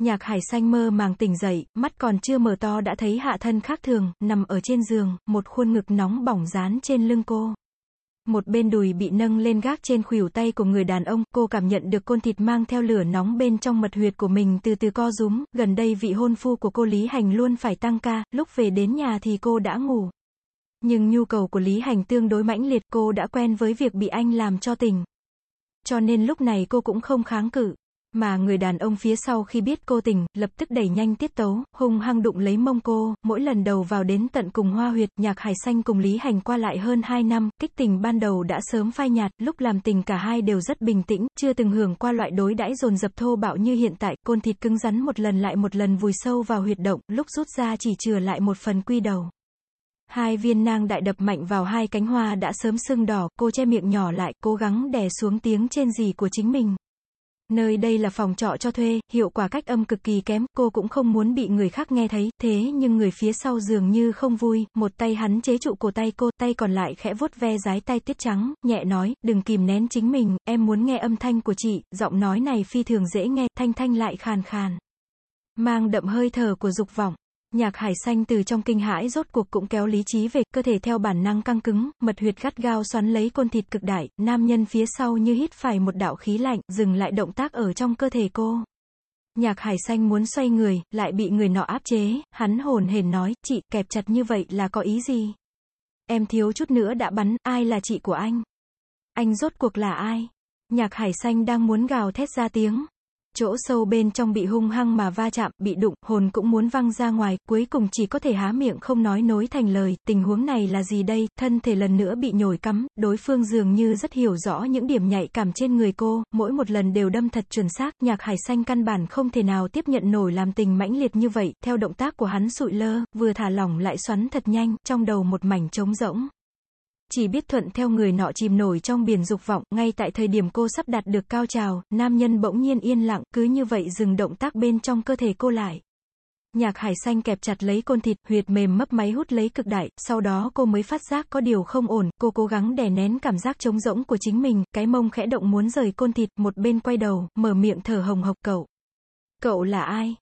Nhạc hải xanh mơ màng tỉnh dậy, mắt còn chưa mở to đã thấy hạ thân khác thường, nằm ở trên giường, một khuôn ngực nóng bỏng dán trên lưng cô. Một bên đùi bị nâng lên gác trên khuỷu tay của người đàn ông, cô cảm nhận được côn thịt mang theo lửa nóng bên trong mật huyệt của mình từ từ co rúm, gần đây vị hôn phu của cô Lý Hành luôn phải tăng ca, lúc về đến nhà thì cô đã ngủ. Nhưng nhu cầu của Lý Hành tương đối mãnh liệt, cô đã quen với việc bị anh làm cho tình. Cho nên lúc này cô cũng không kháng cự. Mà người đàn ông phía sau khi biết cô tình lập tức đẩy nhanh tiết tấu, hung hăng đụng lấy mông cô, mỗi lần đầu vào đến tận cùng hoa huyệt, nhạc hải xanh cùng Lý Hành qua lại hơn 2 năm, kích tình ban đầu đã sớm phai nhạt, lúc làm tình cả hai đều rất bình tĩnh, chưa từng hưởng qua loại đối đãi dồn dập thô bạo như hiện tại, côn thịt cứng rắn một lần lại một lần vùi sâu vào huyệt động, lúc rút ra chỉ chừa lại một phần quy đầu. Hai viên nang đại đập mạnh vào hai cánh hoa đã sớm sưng đỏ, cô che miệng nhỏ lại, cố gắng đè xuống tiếng trên gì của chính mình. Nơi đây là phòng trọ cho thuê, hiệu quả cách âm cực kỳ kém, cô cũng không muốn bị người khác nghe thấy, thế nhưng người phía sau dường như không vui, một tay hắn chế trụ cổ tay cô, tay còn lại khẽ vuốt ve dái tay tiết trắng, nhẹ nói, đừng kìm nén chính mình, em muốn nghe âm thanh của chị, giọng nói này phi thường dễ nghe, thanh thanh lại khàn khàn. Mang đậm hơi thở của dục vọng. Nhạc hải xanh từ trong kinh hãi rốt cuộc cũng kéo lý trí về, cơ thể theo bản năng căng cứng, mật huyệt gắt gao xoắn lấy côn thịt cực đại, nam nhân phía sau như hít phải một đạo khí lạnh, dừng lại động tác ở trong cơ thể cô. Nhạc hải xanh muốn xoay người, lại bị người nọ áp chế, hắn hồn hển nói, chị, kẹp chặt như vậy là có ý gì? Em thiếu chút nữa đã bắn, ai là chị của anh? Anh rốt cuộc là ai? Nhạc hải xanh đang muốn gào thét ra tiếng chỗ sâu bên trong bị hung hăng mà va chạm, bị đụng, hồn cũng muốn văng ra ngoài, cuối cùng chỉ có thể há miệng không nói nối thành lời, tình huống này là gì đây, thân thể lần nữa bị nhồi cắm, đối phương dường như rất hiểu rõ những điểm nhạy cảm trên người cô, mỗi một lần đều đâm thật chuẩn xác, nhạc hải xanh căn bản không thể nào tiếp nhận nổi làm tình mãnh liệt như vậy, theo động tác của hắn sụi lơ, vừa thả lỏng lại xoắn thật nhanh, trong đầu một mảnh trống rỗng. Chỉ biết thuận theo người nọ chìm nổi trong biển dục vọng, ngay tại thời điểm cô sắp đạt được cao trào, nam nhân bỗng nhiên yên lặng, cứ như vậy dừng động tác bên trong cơ thể cô lại. Nhạc hải xanh kẹp chặt lấy côn thịt, huyệt mềm mấp máy hút lấy cực đại, sau đó cô mới phát giác có điều không ổn, cô cố gắng đè nén cảm giác trống rỗng của chính mình, cái mông khẽ động muốn rời côn thịt, một bên quay đầu, mở miệng thở hồng hộc cậu. Cậu là ai?